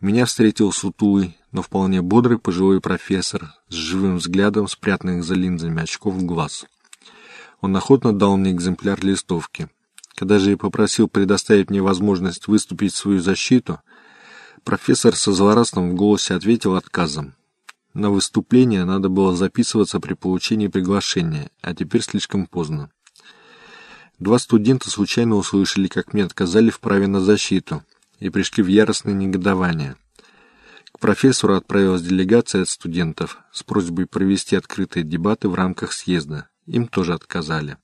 Меня встретил сутулый, но вполне бодрый пожилой профессор с живым взглядом, спрятанных за линзами очков в глаз. Он охотно дал мне экземпляр листовки. Когда же я попросил предоставить мне возможность выступить в свою защиту, профессор со злорадством в голосе ответил отказом. На выступление надо было записываться при получении приглашения, а теперь слишком поздно. Два студента случайно услышали, как мне отказали в праве на защиту, и пришли в яростное негодование. К профессору отправилась делегация от студентов с просьбой провести открытые дебаты в рамках съезда. Им тоже отказали.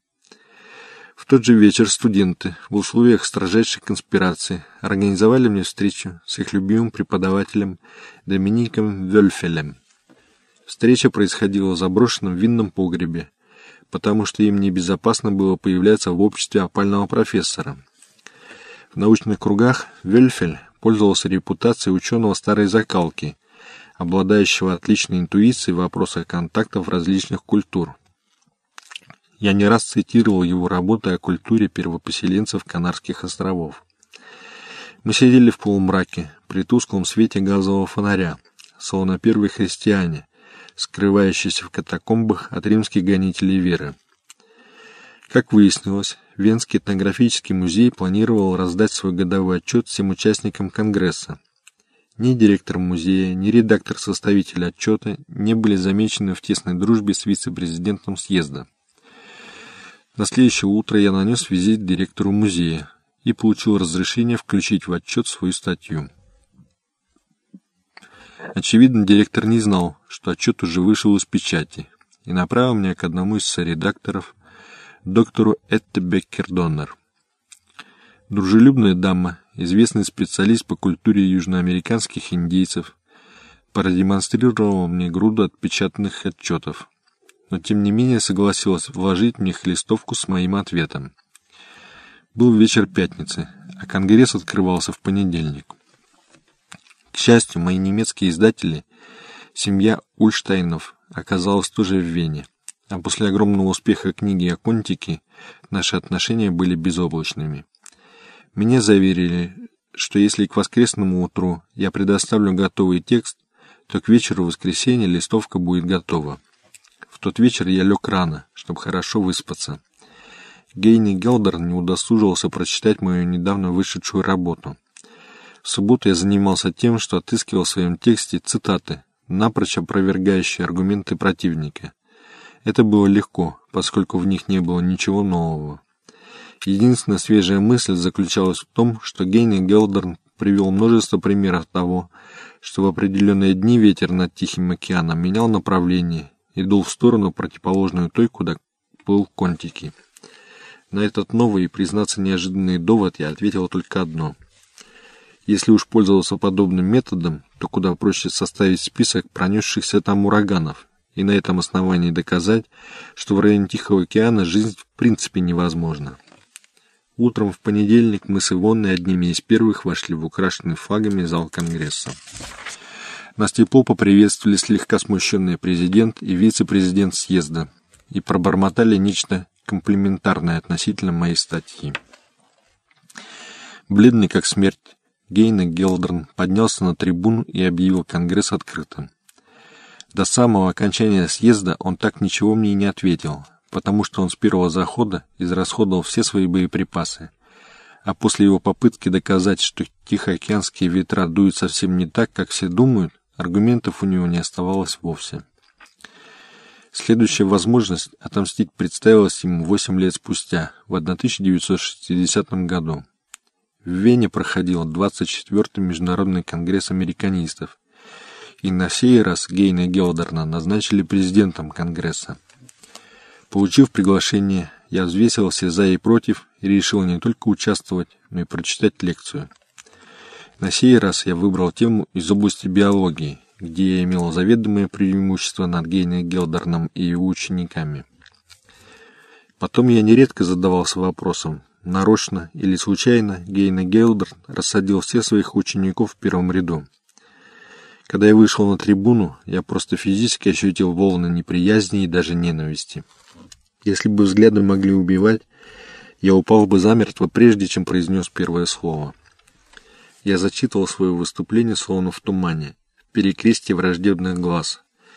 В тот же вечер студенты в условиях строжайшей конспирации организовали мне встречу с их любимым преподавателем Домиником Вельфелем. Встреча происходила в заброшенном винном погребе, потому что им небезопасно было появляться в обществе опального профессора. В научных кругах Вельфель пользовался репутацией ученого старой закалки, обладающего отличной интуицией в вопросах контактов различных культур. Я не раз цитировал его работы о культуре первопоселенцев Канарских островов. Мы сидели в полумраке, при тусклом свете газового фонаря, словно первые христиане, скрывающийся в катакомбах от римских гонителей веры. Как выяснилось, Венский этнографический музей планировал раздать свой годовой отчет всем участникам Конгресса. Ни директор музея, ни редактор-составитель отчета не были замечены в тесной дружбе с вице-президентом съезда. На следующее утро я нанес визит директору музея и получил разрешение включить в отчет свою статью. Очевидно, директор не знал, что отчет уже вышел из печати, и направил меня к одному из соредакторов, доктору Этте Беккер-Доннер. Дружелюбная дама, известный специалист по культуре южноамериканских индейцев, продемонстрировала мне груду отпечатанных отчетов, но тем не менее согласилась вложить мне листовку с моим ответом. Был вечер пятницы, а конгресс открывался в понедельник. К счастью, мои немецкие издатели, семья Ульштайнов, оказалась тоже в Вене. А после огромного успеха книги о Контике наши отношения были безоблачными. Меня заверили, что если к воскресному утру я предоставлю готовый текст, то к вечеру воскресенья листовка будет готова. В тот вечер я лег рано, чтобы хорошо выспаться. Гейни Гелдер не удосужился прочитать мою недавно вышедшую работу. В субботу я занимался тем, что отыскивал в своем тексте цитаты, напрочь опровергающие аргументы противника. Это было легко, поскольку в них не было ничего нового. Единственная свежая мысль заключалась в том, что Гейни Гелдерн привел множество примеров того, что в определенные дни ветер над Тихим океаном менял направление и дул в сторону, противоположную той, куда был Контики. На этот новый и, признаться, неожиданный довод я ответил только одно. Если уж пользоваться подобным методом, то куда проще составить список пронесшихся там ураганов и на этом основании доказать, что в районе Тихого океана жизнь в принципе невозможна. Утром в понедельник мы с Ивонной одними из первых вошли в украшенный флагами зал Конгресса. Нас тепло поприветствовали слегка смущенный президент и вице-президент съезда и пробормотали нечто комплиментарное относительно моей статьи. Бледный как смерть, Гейна Гелдерн поднялся на трибуну и объявил Конгресс открытым. До самого окончания съезда он так ничего мне и не ответил, потому что он с первого захода израсходовал все свои боеприпасы. А после его попытки доказать, что тихоокеанские ветра дуют совсем не так, как все думают, аргументов у него не оставалось вовсе. Следующая возможность отомстить представилась ему 8 лет спустя, в 1960 году. В Вене проходил 24-й Международный конгресс американистов, и на сей раз Гейна Гелдерна назначили президентом конгресса. Получив приглашение, я взвесил все за и против и решил не только участвовать, но и прочитать лекцию. На сей раз я выбрал тему из области биологии, где я имел заведомое преимущество над Гейной Гелдерном и его учениками. Потом я нередко задавался вопросом, нарочно или случайно Гейна Гелдер рассадил всех своих учеников в первом ряду. Когда я вышел на трибуну, я просто физически ощутил волны неприязни и даже ненависти. Если бы взгляды могли убивать, я упал бы замертво, прежде чем произнес первое слово. Я зачитывал свое выступление словно в тумане, в перекрестии враждебных глаз.